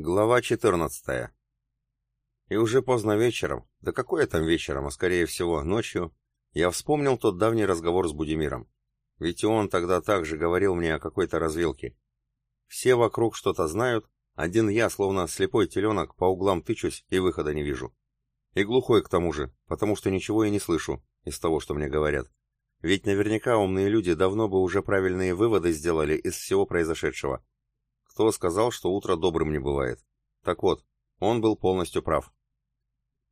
Глава 14. И уже поздно вечером, да какое там вечером, а скорее всего ночью, я вспомнил тот давний разговор с Будимиром. Ведь он тогда также говорил мне о какой-то развилке. Все вокруг что-то знают, один я, словно слепой теленок, по углам тычусь и выхода не вижу. И глухой к тому же, потому что ничего и не слышу из того, что мне говорят. Ведь наверняка умные люди давно бы уже правильные выводы сделали из всего произошедшего, кто сказал, что утро добрым не бывает? Так вот, он был полностью прав.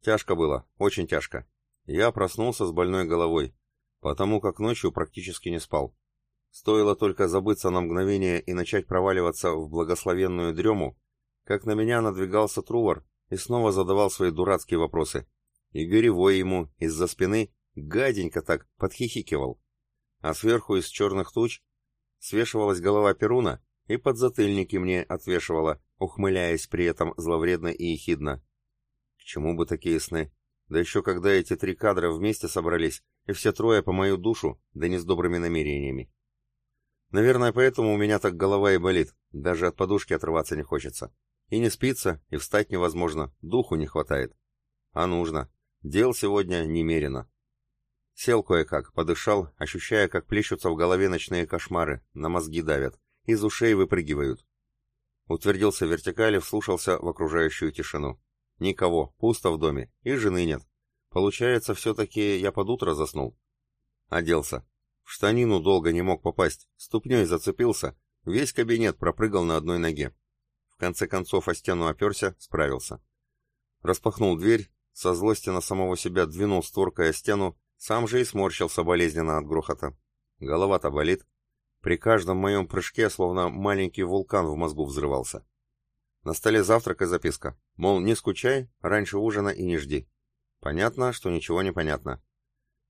Тяжко было, очень тяжко. Я проснулся с больной головой, потому как ночью практически не спал. Стоило только забыться на мгновение и начать проваливаться в благословенную дрему, как на меня надвигался Трувор и снова задавал свои дурацкие вопросы. И горевой ему из-за спины гаденько так подхихикивал. А сверху из черных туч свешивалась голова Перуна, и подзатыльники мне отвешивала, ухмыляясь при этом зловредно и ехидно. К чему бы такие сны? Да еще когда эти три кадра вместе собрались, и все трое по мою душу, да не с добрыми намерениями. Наверное, поэтому у меня так голова и болит, даже от подушки отрываться не хочется. И не спится, и встать невозможно, духу не хватает. А нужно. Дел сегодня немерено. Сел кое-как, подышал, ощущая, как плещутся в голове ночные кошмары, на мозги давят из ушей выпрыгивают. Утвердился в вертикали, вслушался в окружающую тишину. Никого, пусто в доме, и жены нет. Получается, все-таки я под утро заснул. Оделся. В штанину долго не мог попасть, ступней зацепился, весь кабинет пропрыгал на одной ноге. В конце концов о стену оперся, справился. Распахнул дверь, со злости на самого себя двинул створкой о стену, сам же и сморщился болезненно от грохота. Голова-то болит. При каждом моем прыжке словно маленький вулкан в мозгу взрывался. На столе завтрак и записка. Мол, не скучай, раньше ужина и не жди. Понятно, что ничего не понятно.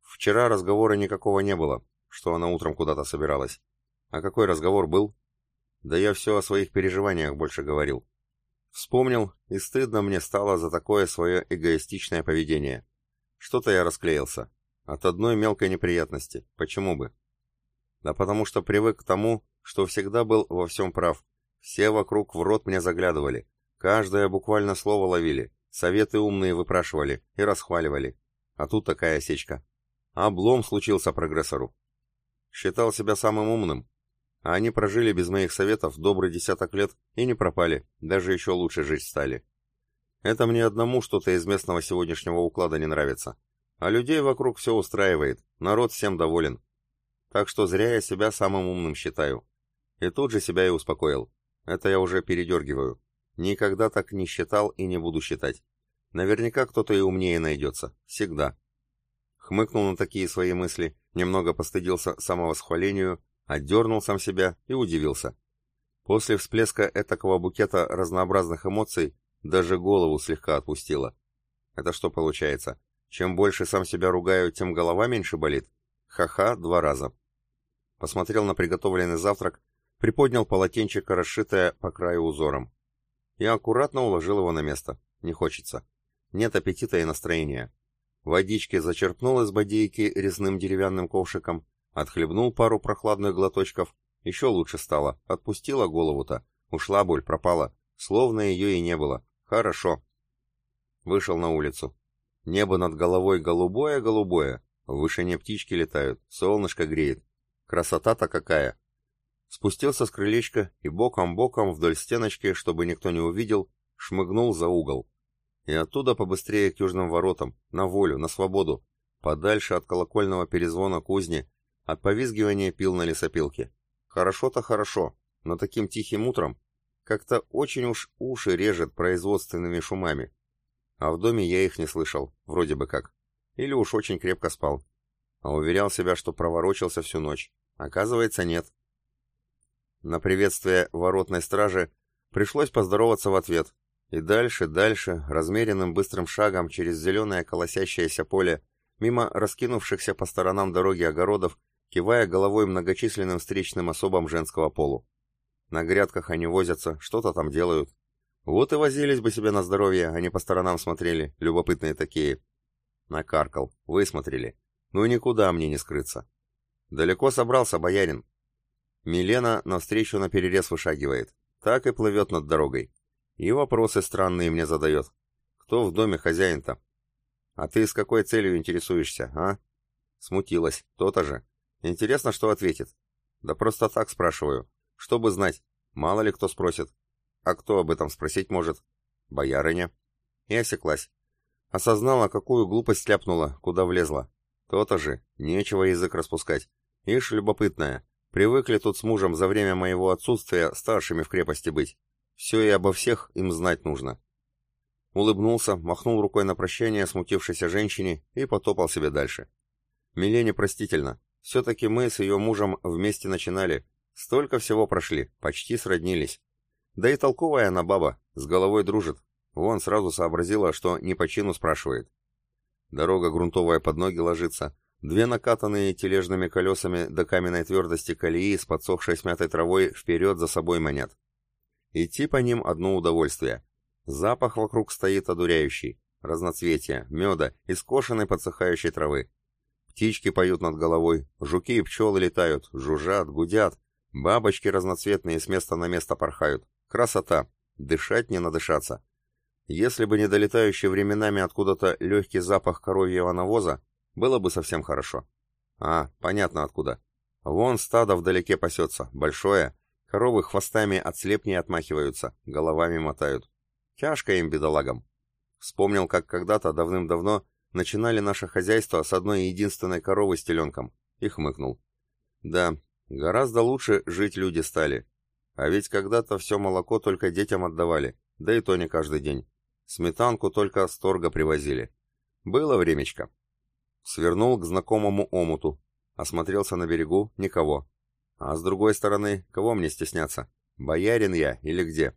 Вчера разговора никакого не было, что она утром куда-то собиралась. А какой разговор был? Да я все о своих переживаниях больше говорил. Вспомнил, и стыдно мне стало за такое свое эгоистичное поведение. Что-то я расклеился. От одной мелкой неприятности. Почему бы? Да потому что привык к тому, что всегда был во всем прав. Все вокруг в рот мне заглядывали. Каждое буквально слово ловили. Советы умные выпрашивали и расхваливали. А тут такая осечка. Облом случился прогрессору. Считал себя самым умным. А они прожили без моих советов добрый десяток лет и не пропали, даже еще лучше жить стали. Это мне одному что-то из местного сегодняшнего уклада не нравится. А людей вокруг все устраивает, народ всем доволен. Так что зря я себя самым умным считаю. И тут же себя и успокоил. Это я уже передергиваю. Никогда так не считал и не буду считать. Наверняка кто-то и умнее найдется. Всегда. Хмыкнул на такие свои мысли, немного постыдился самовосхвалению, отдернул сам себя и удивился. После всплеска этакого букета разнообразных эмоций даже голову слегка отпустило. Это что получается? Чем больше сам себя ругаю, тем голова меньше болит? Ха-ха, два раза. Посмотрел на приготовленный завтрак, приподнял полотенчико, расшитое по краю узором. И аккуратно уложил его на место. Не хочется. Нет аппетита и настроения. Водички зачерпнул из бодейки резным деревянным ковшиком, отхлебнул пару прохладных глоточков, еще лучше стало, отпустила голову-то, ушла боль, пропала, словно ее и не было. Хорошо. Вышел на улицу. Небо над головой голубое-голубое, в вышине птички летают, солнышко греет. Красота-то какая! Спустился с крылечка и боком-боком вдоль стеночки, чтобы никто не увидел, шмыгнул за угол. И оттуда побыстрее к южным воротам, на волю, на свободу, подальше от колокольного перезвона кузни, от повизгивания пил на лесопилке. Хорошо-то хорошо, но таким тихим утром как-то очень уж уши режет производственными шумами. А в доме я их не слышал, вроде бы как. Или уж очень крепко спал. А уверял себя, что проворочился всю ночь. Оказывается, нет. На приветствие воротной стражи пришлось поздороваться в ответ. И дальше, дальше, размеренным быстрым шагом через зеленое колосящееся поле, мимо раскинувшихся по сторонам дороги огородов, кивая головой многочисленным встречным особам женского полу. На грядках они возятся, что-то там делают. Вот и возились бы себе на здоровье, не по сторонам смотрели, любопытные такие. Накаркал. Высмотрели. Ну никуда мне не скрыться. Далеко собрался боярин. Милена навстречу на перерез вышагивает. Так и плывет над дорогой. И вопросы странные мне задает. Кто в доме хозяин-то? А ты с какой целью интересуешься, а? Смутилась, то-то же. Интересно, что ответит. Да просто так спрашиваю. Чтобы знать. Мало ли кто спросит. А кто об этом спросить может? Боярыня. И осеклась. Осознала, какую глупость ляпнула, куда влезла. То-то же, нечего язык распускать. Ишь, любопытная. Привыкли тут с мужем за время моего отсутствия старшими в крепости быть. Все и обо всех им знать нужно. Улыбнулся, махнул рукой на прощание смутившейся женщине и потопал себе дальше. Милене простительно. Все-таки мы с ее мужем вместе начинали. Столько всего прошли, почти сроднились. Да и толковая она баба, с головой дружит. Вон сразу сообразила, что не по чину спрашивает. Дорога грунтовая под ноги ложится. Две накатанные тележными колесами до каменной твердости колеи с подсохшей смятой травой вперед за собой манят. Идти по ним одно удовольствие. Запах вокруг стоит одуряющий. Разноцветия, меда и скошенной подсыхающей травы. Птички поют над головой, жуки и пчелы летают, жужжат, гудят. Бабочки разноцветные с места на место порхают. Красота! Дышать не надышаться. Если бы не долетающий временами откуда-то легкий запах коровьего навоза, было бы совсем хорошо. А, понятно откуда. Вон стадо вдалеке пасется, большое. Коровы хвостами от слепней отмахиваются, головами мотают. Тяжко им, бедолагам. Вспомнил, как когда-то, давным-давно, начинали наше хозяйство с одной единственной коровы с теленком, и хмыкнул. Да, гораздо лучше жить люди стали. А ведь когда-то все молоко только детям отдавали, да и то не каждый день. Сметанку только с торга привозили. Было времечко. Свернул к знакомому омуту. Осмотрелся на берегу — никого. А с другой стороны, кого мне стесняться? Боярин я или где?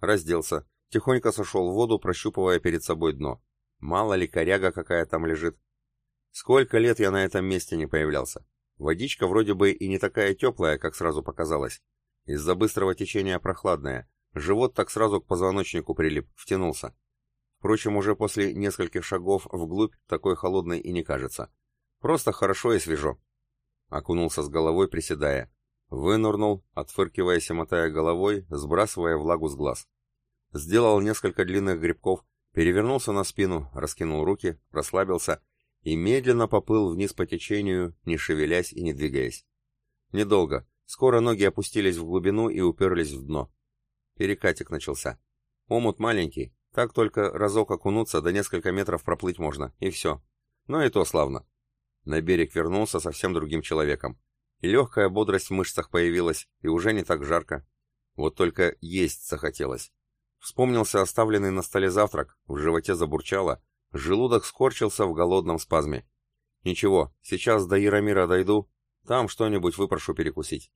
Разделся. Тихонько сошел в воду, прощупывая перед собой дно. Мало ли коряга какая там лежит. Сколько лет я на этом месте не появлялся. Водичка вроде бы и не такая теплая, как сразу показалось. Из-за быстрого течения прохладная. Живот так сразу к позвоночнику прилип, втянулся. Впрочем, уже после нескольких шагов вглубь такой холодной и не кажется. Просто хорошо и свежо. Окунулся с головой, приседая. Вынурнул, отфыркиваясь и мотая головой, сбрасывая влагу с глаз. Сделал несколько длинных грибков, перевернулся на спину, раскинул руки, расслабился и медленно поплыл вниз по течению, не шевелясь и не двигаясь. Недолго. Скоро ноги опустились в глубину и уперлись в дно. Перекатик начался. Омут маленький, так только разок окунуться, до несколько метров проплыть можно, и все. Но и то славно. На берег вернулся совсем другим человеком. И легкая бодрость в мышцах появилась, и уже не так жарко. Вот только есть захотелось. Вспомнился оставленный на столе завтрак, в животе забурчало, желудок скорчился в голодном спазме. Ничего, сейчас до Яромира дойду, там что-нибудь выпрошу перекусить.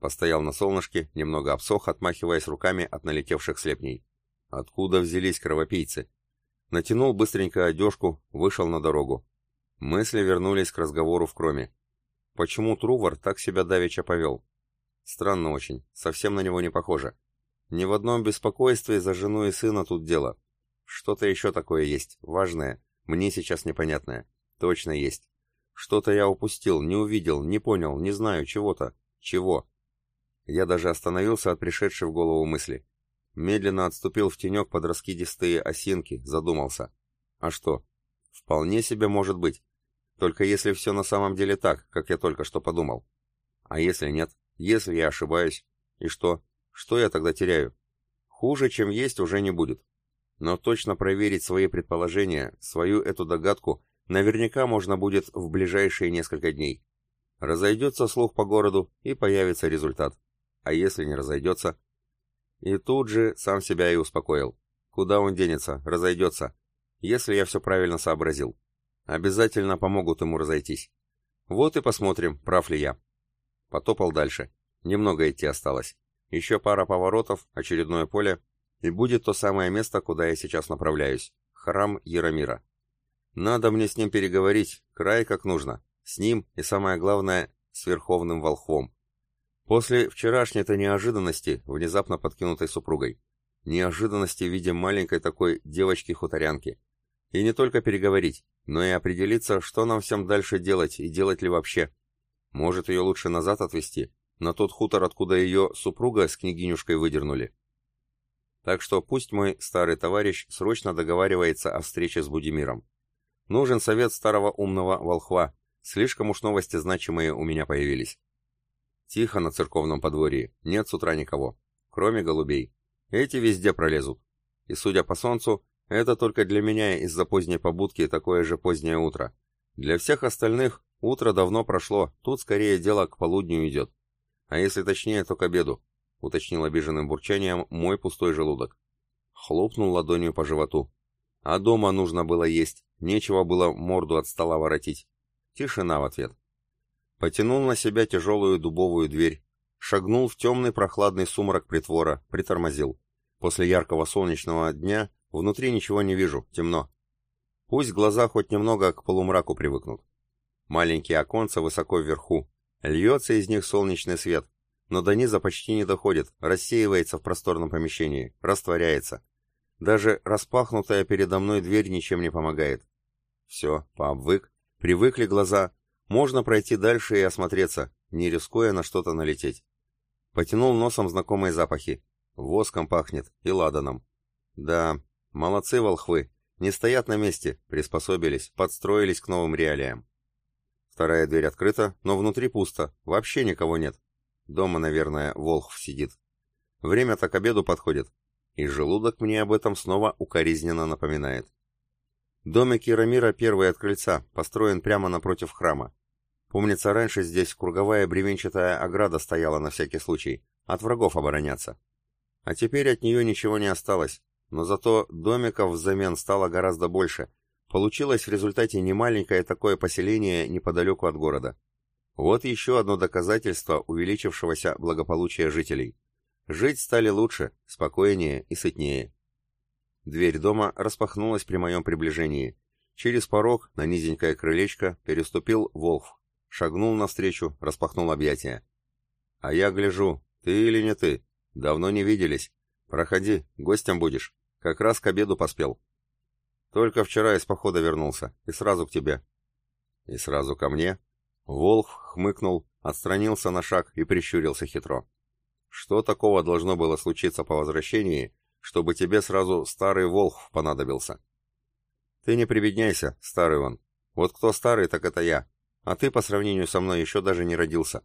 Постоял на солнышке, немного обсох, отмахиваясь руками от налетевших слепней. Откуда взялись кровопийцы? Натянул быстренько одежку, вышел на дорогу. Мысли вернулись к разговору в кроме. Почему Трувор так себя давеча повел? Странно очень, совсем на него не похоже. Ни в одном беспокойстве за жену и сына тут дело. Что-то еще такое есть, важное, мне сейчас непонятное. Точно есть. Что-то я упустил, не увидел, не понял, не знаю чего-то. Чего? Я даже остановился от пришедшей в голову мысли. Медленно отступил в тенек под раскидистые осинки, задумался. А что? Вполне себе может быть. Только если все на самом деле так, как я только что подумал. А если нет? Если я ошибаюсь? И что? Что я тогда теряю? Хуже, чем есть, уже не будет. Но точно проверить свои предположения, свою эту догадку, наверняка можно будет в ближайшие несколько дней. Разойдется слух по городу, и появится результат. А если не разойдется? И тут же сам себя и успокоил. Куда он денется, разойдется, если я все правильно сообразил. Обязательно помогут ему разойтись. Вот и посмотрим, прав ли я. Потопал дальше. Немного идти осталось. Еще пара поворотов, очередное поле, и будет то самое место, куда я сейчас направляюсь. Храм Яромира. Надо мне с ним переговорить, край как нужно. С ним и, самое главное, с Верховным Волхвом. После вчерашней-то неожиданности, внезапно подкинутой супругой. Неожиданности в виде маленькой такой девочки-хуторянки. И не только переговорить, но и определиться, что нам всем дальше делать и делать ли вообще. Может, ее лучше назад отвезти, на тот хутор, откуда ее супруга с княгинюшкой выдернули. Так что пусть мой старый товарищ срочно договаривается о встрече с Будимиром. Нужен совет старого умного волхва. Слишком уж новости значимые у меня появились. Тихо на церковном подворье, нет с утра никого, кроме голубей. Эти везде пролезут. И, судя по солнцу, это только для меня из-за поздней побудки такое же позднее утро. Для всех остальных утро давно прошло, тут скорее дело к полудню идет. А если точнее, то к обеду уточнил обиженным бурчанием мой пустой желудок. Хлопнул ладонью по животу. А дома нужно было есть, нечего было морду от стола воротить. Тишина в ответ. Потянул на себя тяжелую дубовую дверь, шагнул в темный прохладный сумрак притвора, притормозил. После яркого солнечного дня внутри ничего не вижу, темно. Пусть глаза хоть немного к полумраку привыкнут. Маленькие оконца высоко вверху. Льется из них солнечный свет но до низа почти не доходит, рассеивается в просторном помещении, растворяется. Даже распахнутая передо мной дверь ничем не помогает. Все, пообвык, привыкли глаза, можно пройти дальше и осмотреться, не рискуя на что-то налететь. Потянул носом знакомые запахи. Воском пахнет и ладаном. Да, молодцы волхвы, не стоят на месте, приспособились, подстроились к новым реалиям. Вторая дверь открыта, но внутри пусто, вообще никого нет. Дома, наверное, Волхв сидит. Время-то к обеду подходит, и желудок мне об этом снова укоризненно напоминает. Домик Яромира первый от крыльца, построен прямо напротив храма. Помнится, раньше здесь круговая бревенчатая ограда стояла на всякий случай, от врагов обороняться. А теперь от нее ничего не осталось, но зато домиков взамен стало гораздо больше. Получилось в результате немаленькое такое поселение неподалеку от города. Вот еще одно доказательство увеличившегося благополучия жителей. Жить стали лучше, спокойнее и сытнее. Дверь дома распахнулась при моем приближении. Через порог на низенькое крылечко переступил Волф. Шагнул навстречу, распахнул объятия. «А я гляжу, ты или не ты? Давно не виделись. Проходи, гостем будешь. Как раз к обеду поспел». «Только вчера из похода вернулся, и сразу к тебе». «И сразу ко мне?» Волх хмыкнул, отстранился на шаг и прищурился хитро. «Что такого должно было случиться по возвращении, чтобы тебе сразу старый Волх понадобился?» «Ты не прибедняйся, старый он. Вот кто старый, так это я. А ты по сравнению со мной еще даже не родился».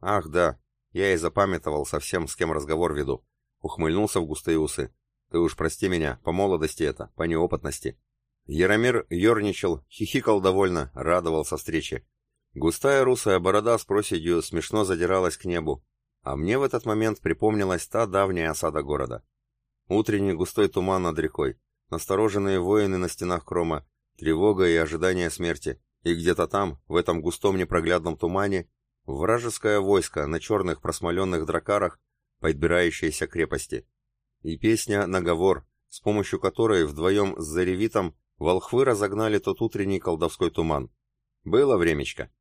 «Ах, да, я и запамятовал совсем, с кем разговор веду». Ухмыльнулся в густые усы. «Ты уж прости меня, по молодости это, по неопытности». Яромир ерничал, хихикал довольно, радовался встрече. Густая русая борода с проседью смешно задиралась к небу, а мне в этот момент припомнилась та давняя осада города. Утренний густой туман над рекой, настороженные воины на стенах крома, тревога и ожидание смерти, и где-то там, в этом густом непроглядном тумане, вражеское войско на черных просмоленных дракарах, подбирающееся крепости. И песня «Наговор», с помощью которой вдвоем с Заревитом волхвы разогнали тот утренний колдовской туман. Было времечко.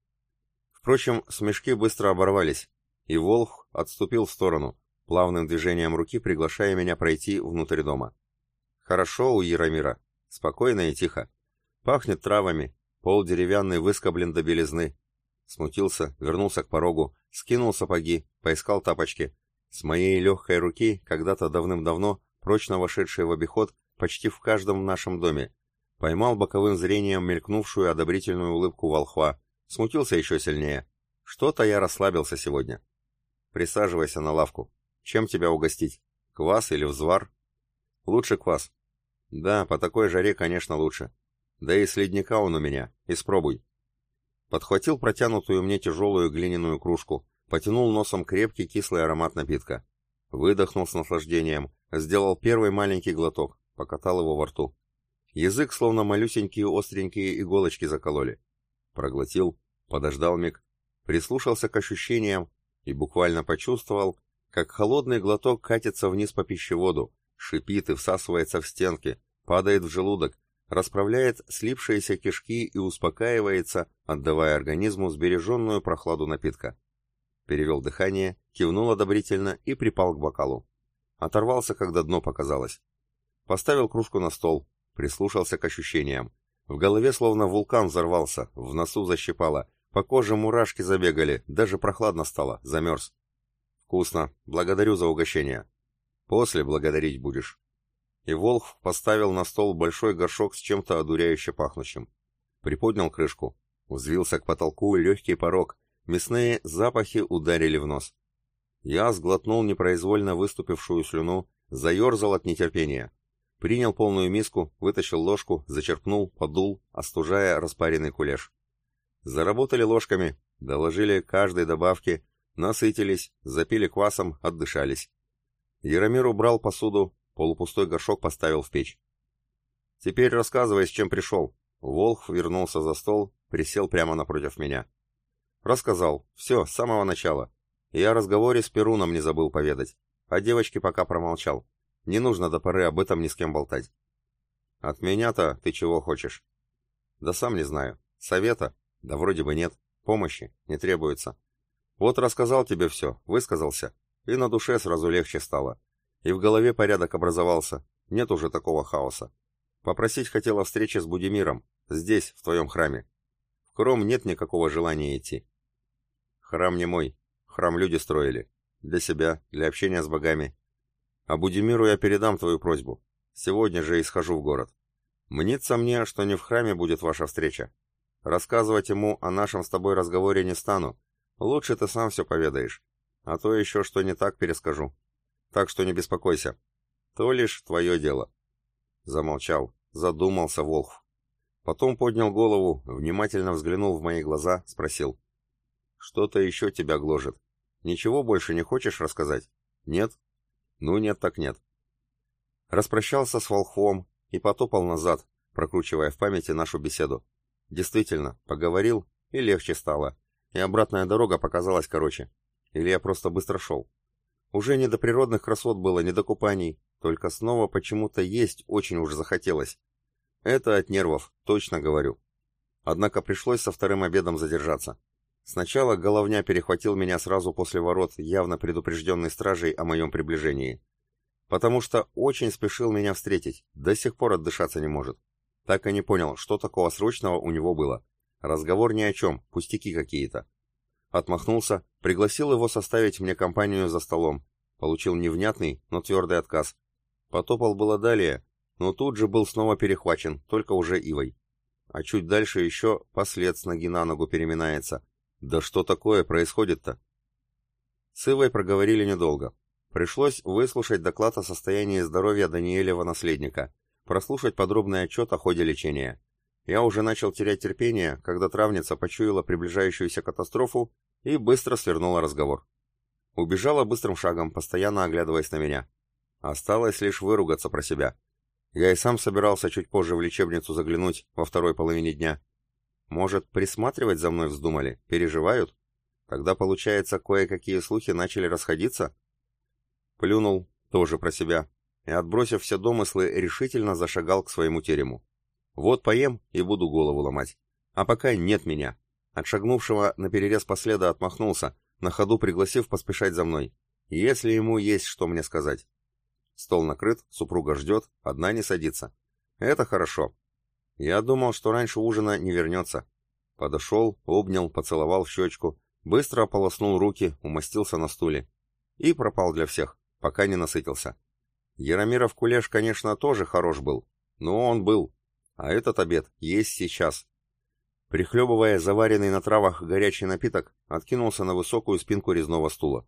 Впрочем, смешки быстро оборвались, и Волх отступил в сторону, плавным движением руки приглашая меня пройти внутрь дома. Хорошо у Яромира, спокойно и тихо. Пахнет травами, пол деревянный выскоблен до белизны. Смутился, вернулся к порогу, скинул сапоги, поискал тапочки. С моей легкой руки, когда-то давным-давно, прочно вошедшей в обиход, почти в каждом нашем доме, поймал боковым зрением мелькнувшую одобрительную улыбку волхва, Смутился еще сильнее. Что-то я расслабился сегодня. Присаживайся на лавку. Чем тебя угостить? Квас или взвар? Лучше квас. Да, по такой жаре, конечно, лучше. Да и с ледника он у меня. Испробуй. Подхватил протянутую мне тяжелую глиняную кружку, потянул носом крепкий кислый аромат напитка. Выдохнул с наслаждением, сделал первый маленький глоток, покатал его во рту. Язык словно малюсенькие остренькие иголочки закололи. Проглотил, подождал миг, прислушался к ощущениям и буквально почувствовал, как холодный глоток катится вниз по пищеводу, шипит и всасывается в стенки, падает в желудок, расправляет слипшиеся кишки и успокаивается, отдавая организму сбереженную прохладу напитка. Перевел дыхание, кивнул одобрительно и припал к бокалу. Оторвался, когда дно показалось. Поставил кружку на стол, прислушался к ощущениям. В голове словно вулкан взорвался, в носу защипало, по коже мурашки забегали, даже прохладно стало, замерз. Вкусно, благодарю за угощение. После благодарить будешь. И Волх поставил на стол большой горшок с чем-то одуряюще пахнущим. Приподнял крышку. Взвился к потолку легкий порог. Мясные запахи ударили в нос. Я сглотнул непроизвольно выступившую слюну, заерзал от нетерпения. Принял полную миску, вытащил ложку, зачерпнул, подул, остужая распаренный кулеш. Заработали ложками, доложили каждой добавки, насытились, запили квасом, отдышались. Яромир убрал посуду, полупустой горшок поставил в печь. «Теперь рассказывай, с чем пришел». Волх вернулся за стол, присел прямо напротив меня. Рассказал. Все, с самого начала. Я о разговоре с Перуном не забыл поведать. А девочке пока промолчал. Не нужно до поры об этом ни с кем болтать. От меня-то ты чего хочешь? Да сам не знаю. Совета? Да вроде бы нет. Помощи? Не требуется. Вот рассказал тебе все, высказался. И на душе сразу легче стало. И в голове порядок образовался. Нет уже такого хаоса. Попросить хотела встречи с Будимиром. Здесь, в твоем храме. В Кром нет никакого желания идти. Храм не мой. Храм люди строили. Для себя, для общения с богами. А Будимиру я передам твою просьбу. Сегодня же и схожу в город. Мнится мне, что не в храме будет ваша встреча. Рассказывать ему о нашем с тобой разговоре не стану. Лучше ты сам все поведаешь. А то еще что не так перескажу. Так что не беспокойся. То лишь твое дело. Замолчал, задумался Волх. Потом поднял голову, внимательно взглянул в мои глаза, спросил. «Что-то еще тебя гложет. Ничего больше не хочешь рассказать? Нет? Ну нет так нет. Распрощался с волхвом и потопал назад, прокручивая в памяти нашу беседу. Действительно, поговорил, и легче стало, и обратная дорога показалась короче. Или я просто быстро шел. Уже не до природных красот было, не до купаний, только снова почему-то есть очень уж захотелось. Это от нервов, точно говорю. Однако пришлось со вторым обедом задержаться. Сначала головня перехватил меня сразу после ворот, явно предупрежденный стражей о моем приближении. Потому что очень спешил меня встретить, до сих пор отдышаться не может. Так и не понял, что такого срочного у него было. Разговор ни о чем, пустяки какие-то. Отмахнулся, пригласил его составить мне компанию за столом. Получил невнятный, но твердый отказ. Потопал было далее, но тут же был снова перехвачен, только уже Ивой. А чуть дальше еще послед с ноги на ногу переминается, да что такое происходит-то? С Ивой проговорили недолго. Пришлось выслушать доклад о состоянии здоровья Даниэлева наследника, прослушать подробный отчет о ходе лечения. Я уже начал терять терпение, когда травница почуяла приближающуюся катастрофу и быстро свернула разговор. Убежала быстрым шагом, постоянно оглядываясь на меня. Осталось лишь выругаться про себя. Я и сам собирался чуть позже в лечебницу заглянуть во второй половине дня. Может, присматривать за мной вздумали? Переживают? Тогда, получается, кое-какие слухи начали расходиться? Плюнул, тоже про себя, и, отбросив все домыслы, решительно зашагал к своему терему. Вот поем и буду голову ломать. А пока нет меня. От шагнувшего на перерез последа отмахнулся, на ходу пригласив поспешать за мной. Если ему есть что мне сказать. Стол накрыт, супруга ждет, одна не садится. Это хорошо. Я думал, что раньше ужина не вернется. Подошел, обнял, поцеловал в щечку, быстро ополоснул руки, умостился на стуле. И пропал для всех, пока не насытился. Яромиров кулеш, конечно, тоже хорош был, но он был. А этот обед есть сейчас. Прихлебывая заваренный на травах горячий напиток, откинулся на высокую спинку резного стула.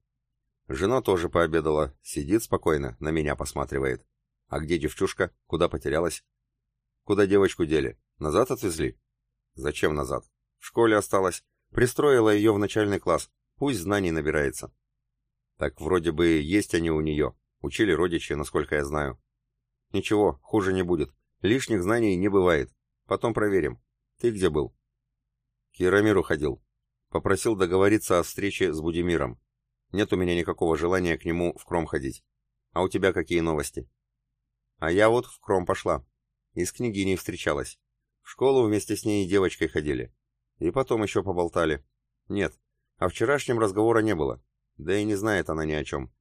Жена тоже пообедала, сидит спокойно, на меня посматривает. А где девчушка? Куда потерялась? Куда девочку дели? Назад отвезли? Зачем назад? В школе осталась. Пристроила ее в начальный класс. Пусть знаний набирается. Так вроде бы есть они у нее. Учили родичи, насколько я знаю. Ничего, хуже не будет. Лишних знаний не бывает. Потом проверим. Ты где был? К Яромиру ходил. Попросил договориться о встрече с Будимиром. Нет у меня никакого желания к нему в Кром ходить. А у тебя какие новости? А я вот в Кром пошла. И с княгиней встречалась. В школу вместе с ней и девочкой ходили. И потом еще поболтали. Нет, о вчерашнем разговора не было. Да и не знает она ни о чем.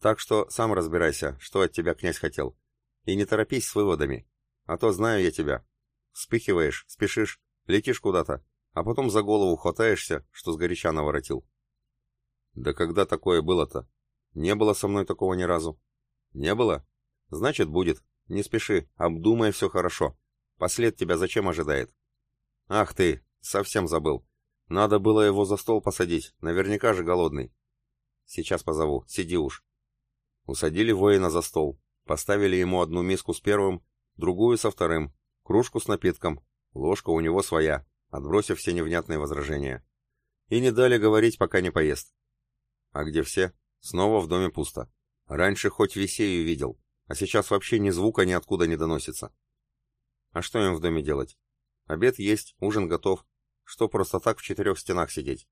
Так что сам разбирайся, что от тебя князь хотел. И не торопись с выводами. А то знаю я тебя. Вспыхиваешь, спешишь, летишь куда-то, а потом за голову хватаешься, что сгоряча наворотил. Да когда такое было-то? Не было со мной такого ни разу. Не было? Значит, будет. Не спеши, обдумай все хорошо. Послед тебя зачем ожидает? Ах ты, совсем забыл. Надо было его за стол посадить, наверняка же голодный. Сейчас позову, сиди уж. Усадили воина за стол, поставили ему одну миску с первым, другую со вторым, кружку с напитком, ложка у него своя, отбросив все невнятные возражения. И не дали говорить, пока не поест. А где все? Снова в доме пусто. Раньше хоть весею видел, а сейчас вообще ни звука ниоткуда не доносится. А что им в доме делать? Обед есть, ужин готов. Что просто так в четырех стенах сидеть?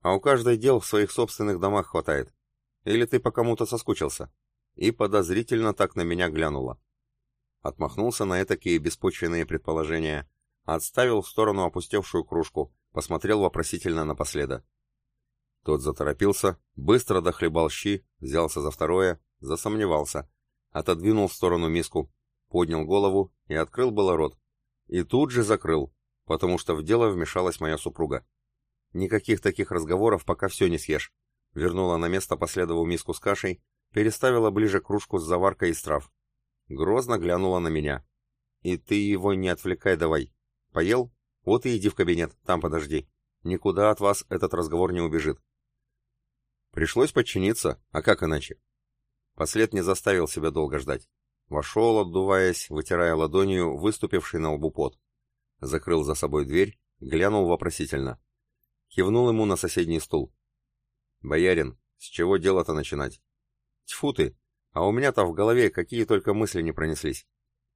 А у каждой дел в своих собственных домах хватает. Или ты по кому-то соскучился? И подозрительно так на меня глянула. Отмахнулся на этакие беспочвенные предположения, отставил в сторону опустевшую кружку, посмотрел вопросительно напоследок. Тот заторопился, быстро дохлебал щи, взялся за второе, засомневался, отодвинул в сторону миску, поднял голову и открыл было рот. И тут же закрыл, потому что в дело вмешалась моя супруга. Никаких таких разговоров, пока все не съешь. Вернула на место последовую миску с кашей, переставила ближе кружку с заваркой из трав. Грозно глянула на меня. «И ты его не отвлекай давай. Поел? Вот и иди в кабинет, там подожди. Никуда от вас этот разговор не убежит. Пришлось подчиниться, а как иначе? Послед не заставил себя долго ждать. Вошел, отдуваясь, вытирая ладонью выступивший на лбу пот. Закрыл за собой дверь, глянул вопросительно. Кивнул ему на соседний стул. «Боярин, с чего дело-то начинать?» «Тьфу ты! А у меня-то в голове какие только мысли не пронеслись.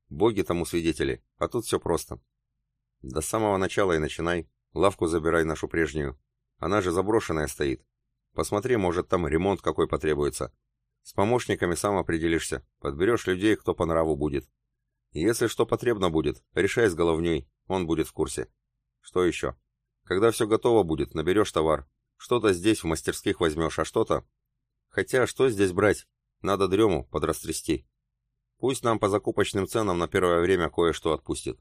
Боги тому свидетели, а тут все просто. До самого начала и начинай, лавку забирай нашу прежнюю. Она же заброшенная стоит, Посмотри, может, там ремонт какой потребуется. С помощниками сам определишься, подберешь людей, кто по нраву будет. Если что потребно будет, решай с головней, он будет в курсе. Что еще? Когда все готово будет, наберешь товар. Что-то здесь в мастерских возьмешь, а что-то... Хотя, что здесь брать? Надо дрему подрастрясти. Пусть нам по закупочным ценам на первое время кое-что отпустит.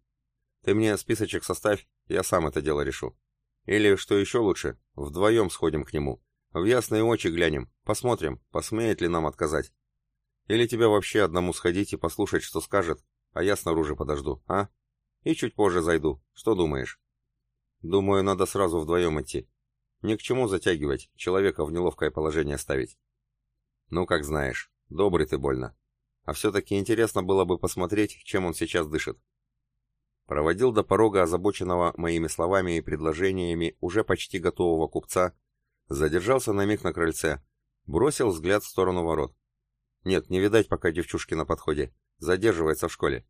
Ты мне списочек составь, я сам это дело решу. Или, что еще лучше, вдвоем сходим к нему. В ясные очи глянем, посмотрим, посмеет ли нам отказать. Или тебе вообще одному сходить и послушать, что скажет, а я снаружи подожду, а? И чуть позже зайду. Что думаешь? Думаю, надо сразу вдвоем идти. Ни к чему затягивать, человека в неловкое положение ставить. Ну, как знаешь, добрый ты больно. А все-таки интересно было бы посмотреть, чем он сейчас дышит. Проводил до порога озабоченного моими словами и предложениями уже почти готового купца, Задержался на миг на крыльце. Бросил взгляд в сторону ворот. Нет, не видать пока девчушки на подходе. Задерживается в школе.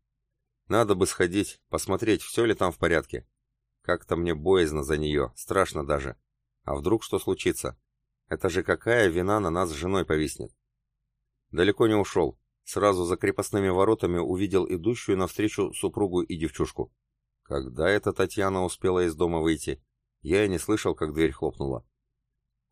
Надо бы сходить, посмотреть, все ли там в порядке. Как-то мне боязно за нее, страшно даже. А вдруг что случится? Это же какая вина на нас с женой повиснет? Далеко не ушел. Сразу за крепостными воротами увидел идущую навстречу супругу и девчушку. Когда эта Татьяна успела из дома выйти? Я и не слышал, как дверь хлопнула.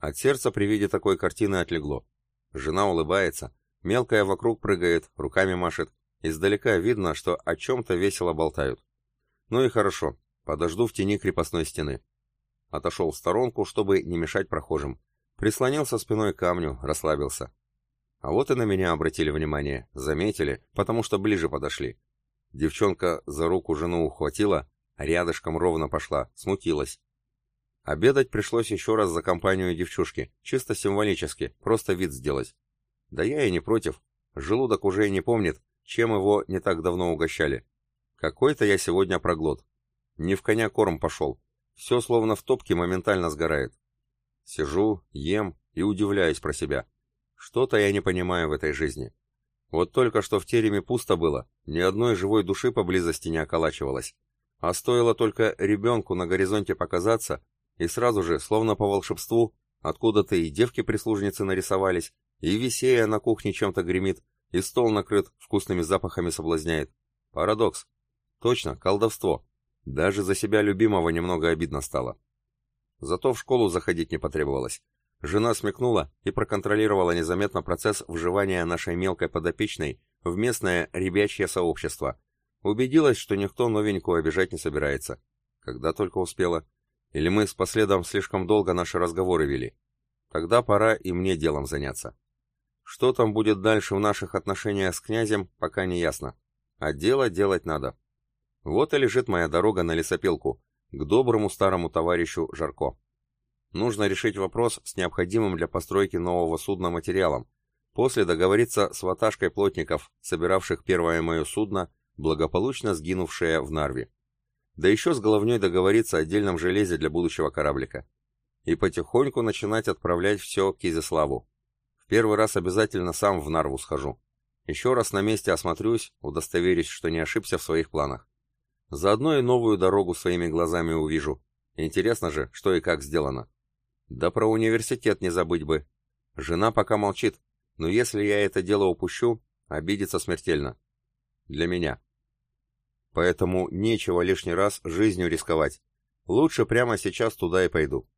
От сердца при виде такой картины отлегло. Жена улыбается, мелкая вокруг прыгает, руками машет. Издалека видно, что о чем-то весело болтают. Ну и хорошо, подожду в тени крепостной стены. Отошел в сторонку, чтобы не мешать прохожим. Прислонился спиной к камню, расслабился. А вот и на меня обратили внимание, заметили, потому что ближе подошли. Девчонка за руку жену ухватила, рядышком ровно пошла, смутилась. Обедать пришлось еще раз за компанию девчушки, чисто символически, просто вид сделать. Да я и не против. Желудок уже и не помнит, чем его не так давно угощали. Какой-то я сегодня проглот. Не в коня корм пошел. Все словно в топке моментально сгорает. Сижу, ем и удивляюсь про себя. Что-то я не понимаю в этой жизни. Вот только что в тереме пусто было, ни одной живой души поблизости не околачивалось. А стоило только ребенку на горизонте показаться, и сразу же, словно по волшебству, откуда-то и девки-прислужницы нарисовались, и весея на кухне чем-то гремит, и стол накрыт, вкусными запахами соблазняет. Парадокс. Точно, колдовство. Даже за себя любимого немного обидно стало. Зато в школу заходить не потребовалось. Жена смекнула и проконтролировала незаметно процесс вживания нашей мелкой подопечной в местное ребячье сообщество. Убедилась, что никто новенькую обижать не собирается. Когда только успела. Или мы с последом слишком долго наши разговоры вели? Тогда пора и мне делом заняться. Что там будет дальше в наших отношениях с князем, пока не ясно. А дело делать надо. Вот и лежит моя дорога на лесопилку, к доброму старому товарищу Жарко. Нужно решить вопрос с необходимым для постройки нового судна материалом. После договориться с ваташкой плотников, собиравших первое мое судно, благополучно сгинувшее в Нарве. Да еще с головней договориться о отдельном железе для будущего кораблика. И потихоньку начинать отправлять все к Изяславу. В первый раз обязательно сам в Нарву схожу. Еще раз на месте осмотрюсь, удостоверюсь, что не ошибся в своих планах. Заодно и новую дорогу своими глазами увижу. Интересно же, что и как сделано. Да про университет не забыть бы. Жена пока молчит, но если я это дело упущу, обидится смертельно. Для меня. Поэтому нечего лишний раз жизнью рисковать. Лучше прямо сейчас туда и пойду.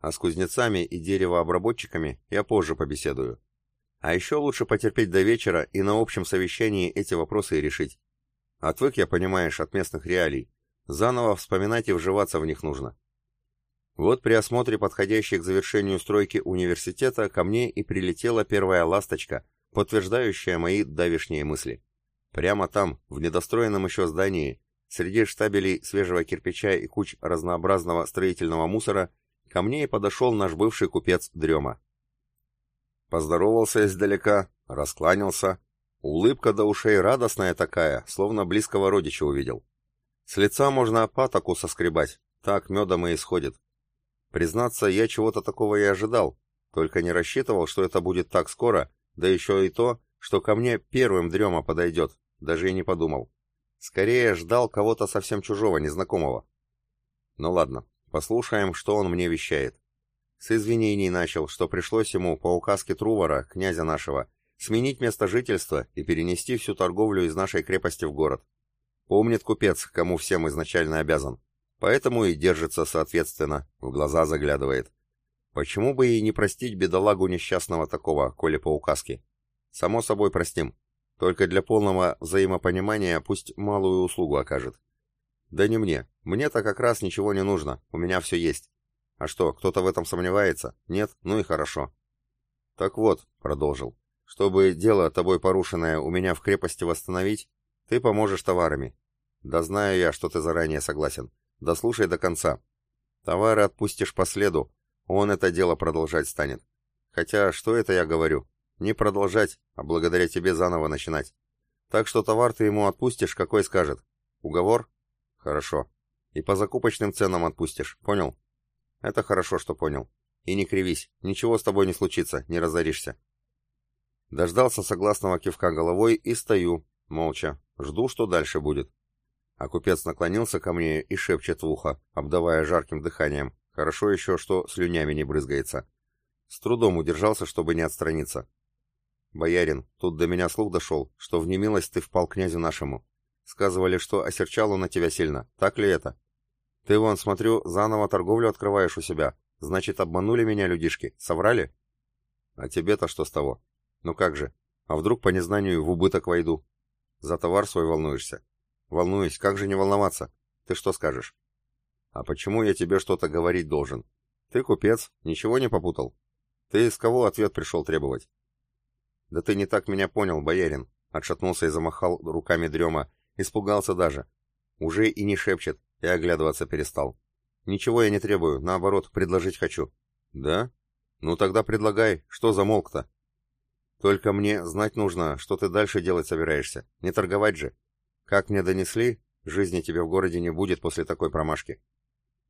А с кузнецами и деревообработчиками я позже побеседую. А еще лучше потерпеть до вечера и на общем совещании эти вопросы и решить. Отвык я, понимаешь, от местных реалий. Заново вспоминать и вживаться в них нужно. Вот при осмотре подходящей к завершению стройки университета ко мне и прилетела первая ласточка, подтверждающая мои давишние мысли. Прямо там, в недостроенном еще здании, среди штабелей свежего кирпича и куч разнообразного строительного мусора, ко мне и подошел наш бывший купец Дрема. Поздоровался издалека, раскланялся. Улыбка до ушей радостная такая, словно близкого родича увидел. С лица можно патоку соскребать, так медом и исходит. Признаться, я чего-то такого и ожидал, только не рассчитывал, что это будет так скоро, да еще и то, что ко мне первым дрема подойдет, даже и не подумал. Скорее ждал кого-то совсем чужого, незнакомого. Ну ладно, послушаем, что он мне вещает. С извинений начал, что пришлось ему по указке Трувора, князя нашего, сменить место жительства и перенести всю торговлю из нашей крепости в город. Помнит купец, кому всем изначально обязан. Поэтому и держится соответственно, в глаза заглядывает. Почему бы и не простить бедолагу несчастного такого, коли по указке? Само собой простим. Только для полного взаимопонимания пусть малую услугу окажет. Да не мне. Мне-то как раз ничего не нужно, у меня все есть. А что, кто-то в этом сомневается? Нет? Ну и хорошо. Так вот, продолжил, чтобы дело тобой порушенное у меня в крепости восстановить, ты поможешь товарами. Да знаю я, что ты заранее согласен. Да слушай до конца. Товары отпустишь по следу, он это дело продолжать станет. Хотя, что это я говорю? Не продолжать, а благодаря тебе заново начинать. Так что товар ты ему отпустишь, какой скажет. Уговор? Хорошо. И по закупочным ценам отпустишь, понял? Это хорошо, что понял. И не кривись, ничего с тобой не случится, не разоришься. Дождался согласного кивка головой и стою, молча, жду, что дальше будет. А купец наклонился ко мне и шепчет в ухо, обдавая жарким дыханием. Хорошо еще, что слюнями не брызгается. С трудом удержался, чтобы не отстраниться. «Боярин, тут до меня слух дошел, что в немилость ты впал князю нашему. Сказывали, что осерчал он на тебя сильно. Так ли это?» Ты вон, смотрю, заново торговлю открываешь у себя. Значит, обманули меня людишки, соврали? А тебе-то что с того? Ну как же? А вдруг по незнанию в убыток войду? За товар свой волнуешься? Волнуюсь, как же не волноваться? Ты что скажешь? А почему я тебе что-то говорить должен? Ты купец, ничего не попутал? Ты из кого ответ пришел требовать? Да ты не так меня понял, боярин. Отшатнулся и замахал руками дрема. Испугался даже. Уже и не шепчет, и оглядываться перестал. «Ничего я не требую, наоборот, предложить хочу». «Да? Ну тогда предлагай, что замолк-то?» «Только мне знать нужно, что ты дальше делать собираешься. Не торговать же. Как мне донесли, жизни тебе в городе не будет после такой промашки».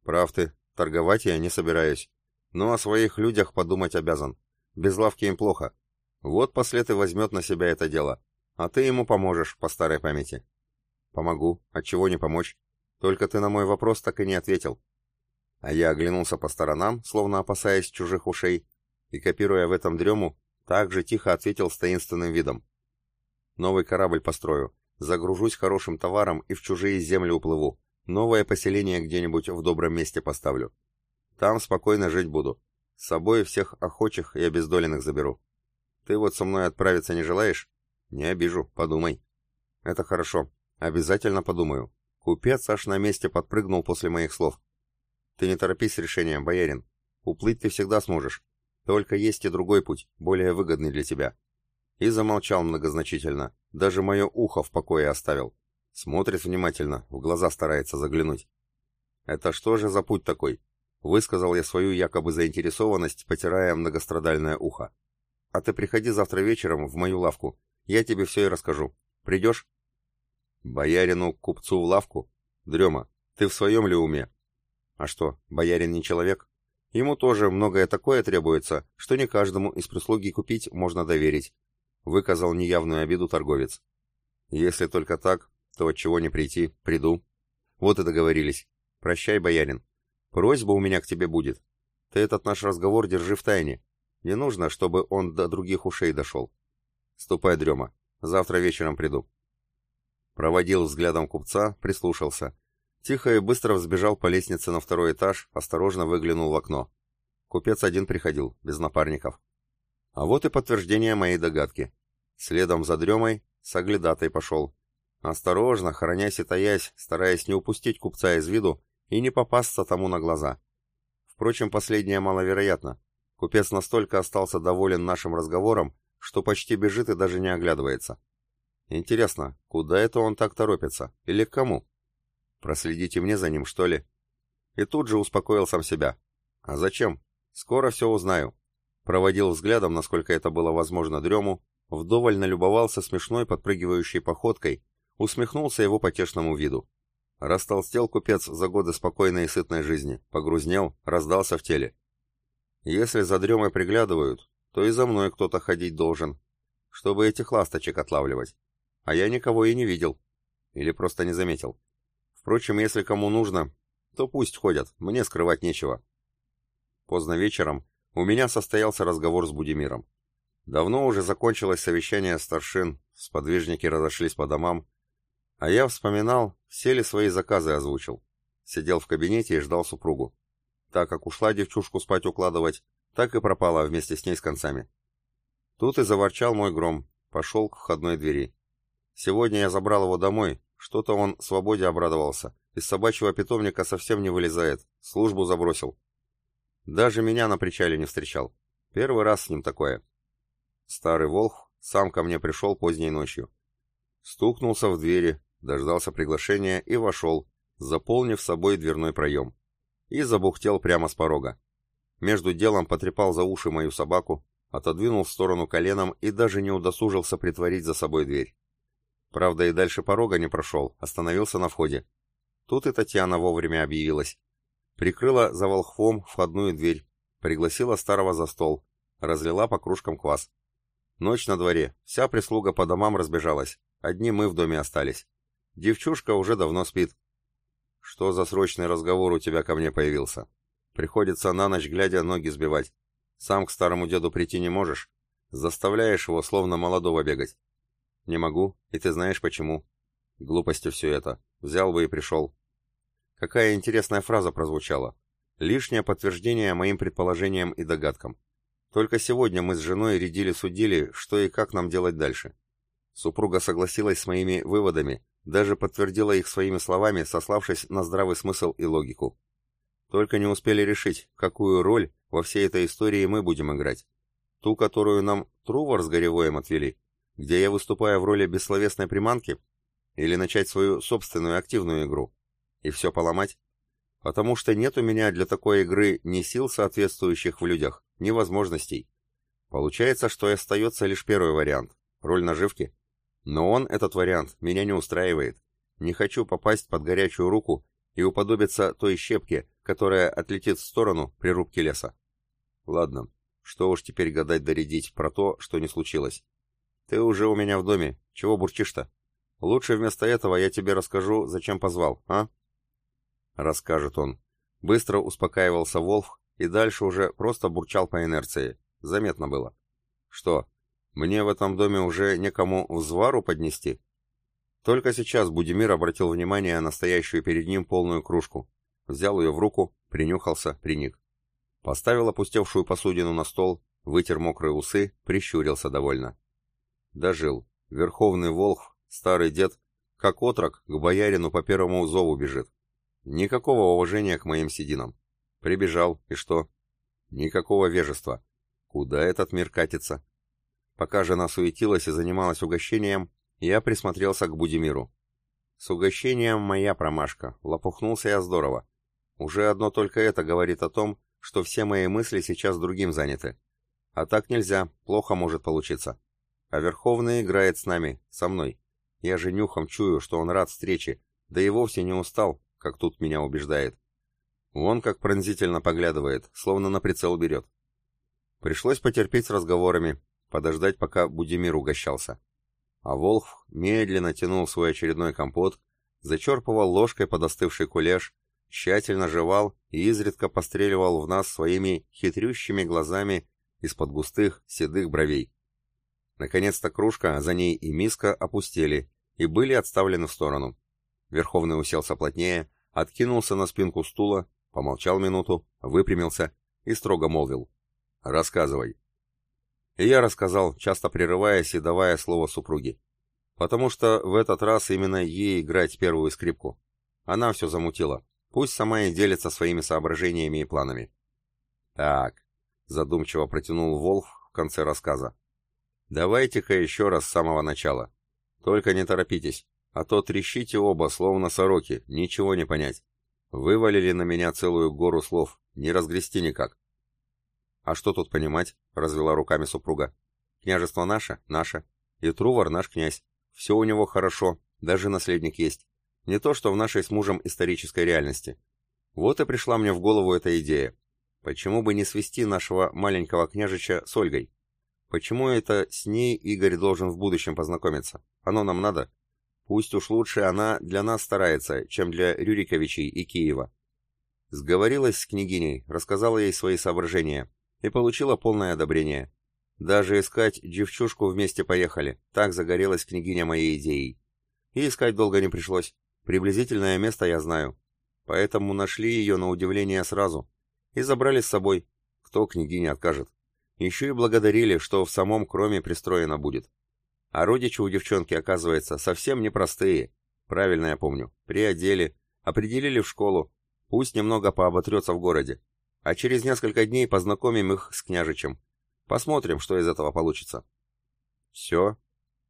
«Прав ты, торговать я не собираюсь. Но о своих людях подумать обязан. Без лавки им плохо. Вот послед и возьмет на себя это дело. А ты ему поможешь, по старой памяти». «Помогу. Отчего не помочь?» Только ты на мой вопрос так и не ответил. А я оглянулся по сторонам, словно опасаясь чужих ушей, и, копируя в этом дрему, так же тихо ответил с таинственным видом. Новый корабль построю, загружусь хорошим товаром и в чужие земли уплыву. Новое поселение где-нибудь в добром месте поставлю. Там спокойно жить буду. С собой всех охочих и обездоленных заберу. Ты вот со мной отправиться не желаешь? Не обижу, подумай. Это хорошо. Обязательно подумаю. Купец аж на месте подпрыгнул после моих слов. «Ты не торопись с решением, боярин. Уплыть ты всегда сможешь. Только есть и другой путь, более выгодный для тебя. И замолчал многозначительно, даже мое ухо в покое оставил. Смотрит внимательно, в глаза старается заглянуть. «Это что же за путь такой?» Высказал я свою якобы заинтересованность, потирая многострадальное ухо. «А ты приходи завтра вечером в мою лавку. Я тебе все и расскажу. Придешь?» «Боярину, купцу в лавку? Дрема, ты в своем ли уме?» «А что, боярин не человек? Ему тоже многое такое требуется, что не каждому из прислуги купить можно доверить», — выказал неявную обиду торговец. «Если только так, то от чего не прийти, приду. Вот и договорились. Прощай, боярин. Просьба у меня к тебе будет. Ты этот наш разговор держи в тайне. Не нужно, чтобы он до других ушей дошел. Ступай, Дрема. Завтра вечером приду. Проводил взглядом купца, прислушался. Тихо и быстро взбежал по лестнице на второй этаж, осторожно выглянул в окно. Купец один приходил, без напарников. А вот и подтверждение моей догадки. Следом за дремой соглядатой пошел. Осторожно, хоронясь и таясь, стараясь не упустить купца из виду и не попасться тому на глаза. Впрочем, последнее маловероятно. Купец настолько остался доволен нашим разговором, что почти бежит и даже не оглядывается. Интересно, куда это он так торопится? Или к кому? Проследите мне за ним, что ли? И тут же успокоил сам себя. А зачем? Скоро все узнаю. Проводил взглядом, насколько это было возможно, дрему, вдоволь налюбовался смешной подпрыгивающей походкой, усмехнулся его потешному виду. Растолстел купец за годы спокойной и сытной жизни, погрузнел, раздался в теле. Если за дремой приглядывают, то и за мной кто-то ходить должен, чтобы этих ласточек отлавливать. А я никого и не видел. Или просто не заметил. Впрочем, если кому нужно, то пусть ходят, мне скрывать нечего. Поздно вечером у меня состоялся разговор с Будимиром. Давно уже закончилось совещание старшин, сподвижники разошлись по домам, а я вспоминал, все ли свои заказы озвучил. Сидел в кабинете и ждал супругу. Так как ушла девчушку спать укладывать, так и пропала вместе с ней с концами. Тут и заворчал мой гром, пошел к входной двери. Сегодня я забрал его домой, что-то он свободе обрадовался, из собачьего питомника совсем не вылезает, службу забросил. Даже меня на причале не встречал. Первый раз с ним такое. Старый волх сам ко мне пришел поздней ночью. Стукнулся в двери, дождался приглашения и вошел, заполнив собой дверной проем. И забухтел прямо с порога. Между делом потрепал за уши мою собаку, отодвинул в сторону коленом и даже не удосужился притворить за собой дверь. Правда, и дальше порога не прошел, остановился на входе. Тут и Татьяна вовремя объявилась. Прикрыла за волхвом входную дверь, пригласила старого за стол, разлила по кружкам квас. Ночь на дворе, вся прислуга по домам разбежалась, одни мы в доме остались. Девчушка уже давно спит. Что за срочный разговор у тебя ко мне появился? Приходится на ночь глядя ноги сбивать. Сам к старому деду прийти не можешь? Заставляешь его словно молодого бегать. Не могу, и ты знаешь почему. Глупости все это. Взял бы и пришел. Какая интересная фраза прозвучала. Лишнее подтверждение моим предположениям и догадкам. Только сегодня мы с женой рядили-судили, что и как нам делать дальше. Супруга согласилась с моими выводами, даже подтвердила их своими словами, сославшись на здравый смысл и логику. Только не успели решить, какую роль во всей этой истории мы будем играть. Ту, которую нам Трувор с Горевоем отвели, где я выступаю в роли бессловесной приманки, или начать свою собственную активную игру. И все поломать? Потому что нет у меня для такой игры ни сил соответствующих в людях, ни возможностей. Получается, что и остается лишь первый вариант – роль наживки. Но он, этот вариант, меня не устраивает. Не хочу попасть под горячую руку и уподобиться той щепке, которая отлетит в сторону при рубке леса. Ладно, что уж теперь гадать доредить про то, что не случилось. Ты уже у меня в доме, чего бурчишь-то? Лучше вместо этого я тебе расскажу, зачем позвал, а? Расскажет он. Быстро успокаивался Волф и дальше уже просто бурчал по инерции. Заметно было. Что, мне в этом доме уже некому взвару поднести. Только сейчас Будимир обратил внимание на стоящую перед ним полную кружку. Взял ее в руку, принюхался, приник. Поставил опустевшую посудину на стол, вытер мокрые усы, прищурился довольно. Дожил. Верховный Волх, старый дед, как отрок, к боярину по первому зову бежит. Никакого уважения к моим сединам. Прибежал, и что? Никакого вежества. Куда этот мир катится? Пока жена суетилась и занималась угощением, я присмотрелся к Будимиру. С угощением моя промашка, лопухнулся я здорово. Уже одно только это говорит о том, что все мои мысли сейчас другим заняты. А так нельзя, плохо может получиться. А Верховный играет с нами, со мной. Я же нюхом чую, что он рад встрече, да и вовсе не устал, как тут меня убеждает. Вон как пронзительно поглядывает, словно на прицел берет. Пришлось потерпеть с разговорами, подождать, пока Будимир угощался. А Волх медленно тянул свой очередной компот, зачерпывал ложкой подостывший кулеш, тщательно жевал и изредка постреливал в нас своими хитрющими глазами из-под густых седых бровей. Наконец-то кружка, а за ней и миска опустели и были отставлены в сторону. Верховный уселся плотнее, откинулся на спинку стула, помолчал минуту, выпрямился и строго молвил. «Рассказывай». И я рассказал, часто прерываясь и давая слово супруге. Потому что в этот раз именно ей играть первую скрипку. Она все замутила. Пусть сама и делится своими соображениями и планами. «Так», — задумчиво протянул Волф в конце рассказа. «Давайте-ка еще раз с самого начала. Только не торопитесь, а то трещите оба, словно сороки, ничего не понять. Вывалили на меня целую гору слов, не разгрести никак». «А что тут понимать?» — развела руками супруга. «Княжество наше? Наше. И Трувор наш князь. Все у него хорошо, даже наследник есть. Не то, что в нашей с мужем исторической реальности. Вот и пришла мне в голову эта идея. Почему бы не свести нашего маленького княжича с Ольгой? Почему это с ней Игорь должен в будущем познакомиться? Оно нам надо? Пусть уж лучше она для нас старается, чем для Рюриковичей и Киева. Сговорилась с княгиней, рассказала ей свои соображения и получила полное одобрение. Даже искать девчушку вместе поехали, так загорелась княгиня моей идеей. И искать долго не пришлось. Приблизительное место я знаю. Поэтому нашли ее на удивление сразу. И забрали с собой. Кто княгине откажет. Еще и благодарили, что в самом кроме пристроено будет. А родичи у девчонки, оказывается, совсем непростые. Правильно я помню. Приодели, определили в школу. Пусть немного пооботрется в городе. А через несколько дней познакомим их с княжичем. Посмотрим, что из этого получится. Все.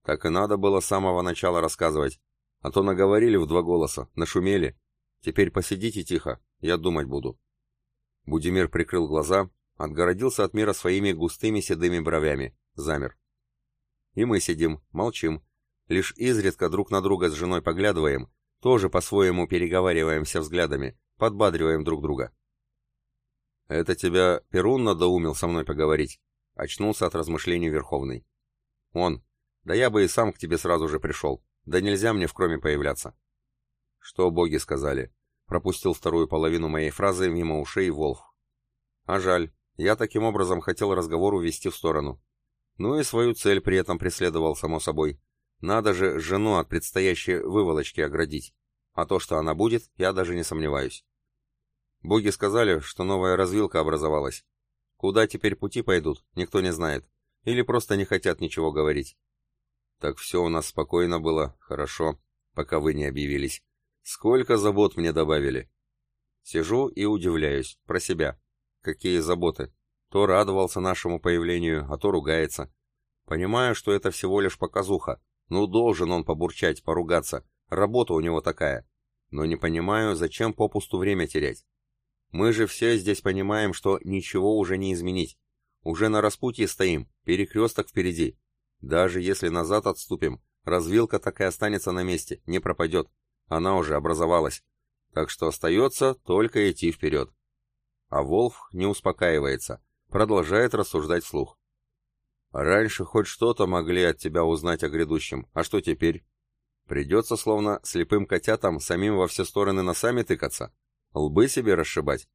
Так и надо было с самого начала рассказывать. А то наговорили в два голоса, нашумели. Теперь посидите тихо, я думать буду. Будимир прикрыл глаза, отгородился от мира своими густыми седыми бровями, замер. И мы сидим, молчим, лишь изредка друг на друга с женой поглядываем, тоже по-своему переговариваемся взглядами, подбадриваем друг друга. «Это тебя Перун надоумил со мной поговорить?» — очнулся от размышлений Верховный. «Он. Да я бы и сам к тебе сразу же пришел. Да нельзя мне в кроме появляться. Что боги сказали? Пропустил вторую половину моей фразы мимо ушей Волф. А жаль, я таким образом хотел разговор увести в сторону. Ну и свою цель при этом преследовал, само собой. Надо же жену от предстоящей выволочки оградить. А то, что она будет, я даже не сомневаюсь. Боги сказали, что новая развилка образовалась. Куда теперь пути пойдут, никто не знает. Или просто не хотят ничего говорить. Так все у нас спокойно было, хорошо, пока вы не объявились. Сколько забот мне добавили. Сижу и удивляюсь, про себя. Какие заботы. То радовался нашему появлению, а то ругается. Понимаю, что это всего лишь показуха. Ну, должен он побурчать, поругаться. Работа у него такая. Но не понимаю, зачем попусту время терять. Мы же все здесь понимаем, что ничего уже не изменить. Уже на распутье стоим, перекресток впереди. Даже если назад отступим, развилка так и останется на месте, не пропадет. Она уже образовалась. Так что остается только идти вперед. А Волф не успокаивается, продолжает рассуждать вслух. Раньше хоть что-то могли от тебя узнать о грядущем, а что теперь? Придется, словно слепым котятам, самим во все стороны носами тыкаться, лбы себе расшибать.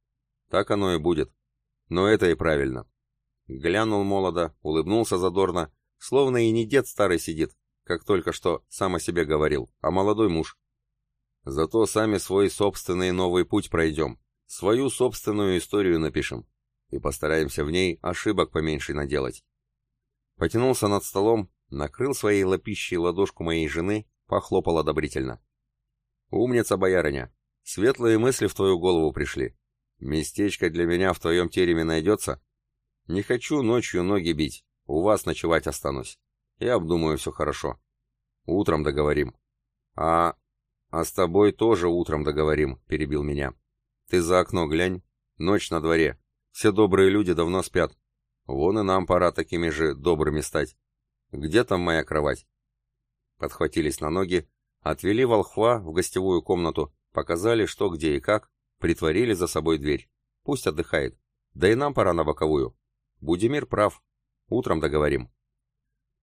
Так оно и будет. Но это и правильно. Глянул молодо, улыбнулся задорно Словно и не дед старый сидит, как только что сам о себе говорил, а молодой муж. Зато сами свой собственный новый путь пройдем, свою собственную историю напишем и постараемся в ней ошибок поменьше наделать. Потянулся над столом, накрыл своей лапищей ладошку моей жены, похлопал одобрительно. «Умница, боярыня! Светлые мысли в твою голову пришли. Местечко для меня в твоем тереме найдется?» Не хочу ночью ноги бить. У вас ночевать останусь. Я обдумаю все хорошо. Утром договорим. А... А с тобой тоже утром договорим, перебил меня. Ты за окно глянь. Ночь на дворе. Все добрые люди давно спят. Вон и нам пора такими же добрыми стать. Где там моя кровать? Подхватились на ноги, отвели волхва в гостевую комнату, показали, что, где и как, притворили за собой дверь. Пусть отдыхает. Да и нам пора на боковую. Будимир прав. Утром договорим.